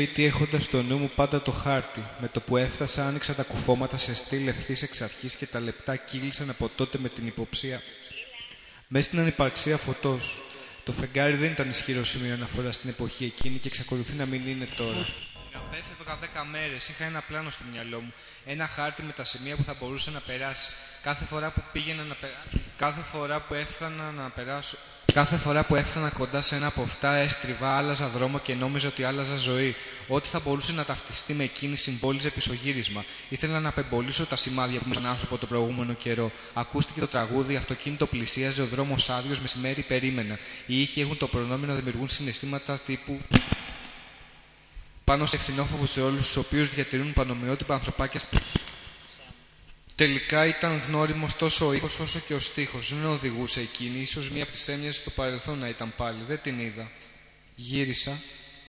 σπίτι έχοντας στο νου μου πάντα το χάρτη. Με το που έφτασα, άνοιξα τα κουφώματα σε στυλ ευθύς εξ αρχής και τα λεπτά κύλησαν από τότε με την υποψία. Μέσα στην ανυπαρξία φωτός. Το φεγγάρι δεν ήταν ισχυρό σημείο αναφοράς στην εποχή εκείνη και εξακολουθεί να μην είναι τώρα. Απέφευγα δέκα μέρες. Είχα ένα πλάνο στο μυαλό μου. Ένα χάρτη με τα σημεία που θα μπορούσε να περάσει. Κάθε φορά που πήγαινα να περάσω. Κάθε φορά που έφτανα να περάσω. Κάθε φορά που έφτανα κοντά σε ένα από αυτά, έστριβα, άλλαζα δρόμο και νόμιζα ότι άλλαζα ζωή. Ό,τι θα μπορούσε να ταυτιστεί με εκείνη συμπόλιζε πισωγύρισμα. Ήθελα να απεμπολίσω τα σημάδια που με τον άνθρωπο τον προηγούμενο καιρό. Ακούστηκε το τραγούδι, αυτοκίνητο πλησίαζε, ο δρόμος άδειος, μεσημέρι περίμενα. Οι ήχοι έχουν το προνόμιο να δημιουργούν συναισθήματα τύπου πάνω σε ευθυνόφοβου σε όλους τους οποίους διατηρούν πανομοιότυπα ανθρωπάκια. Τελικά ήταν γνώριμος τόσο ο ήχος όσο και ο στίχος. Δεν οδηγούσε εκείνη. σω μία από τις έμοιαζε στο παρελθόν να ήταν πάλι. Δεν την είδα. Γύρισα